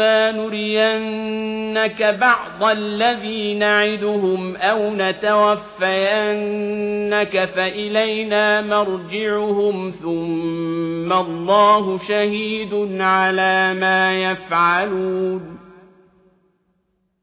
وَإِمَّا نُرِيَنَّكَ بَعْضَ الَّذِي نَعِدُهُمْ أَوْ نَتَوَفَّيَنَّكَ فَإِلَيْنَا مَرْجِعُهُمْ ثُمَّ اللَّهُ شَهِيدٌ عَلَى مَا يَفْعَلُونَ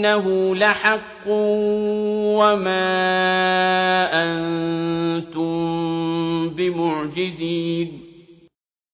إنه لحق وما أنتم بمعجزين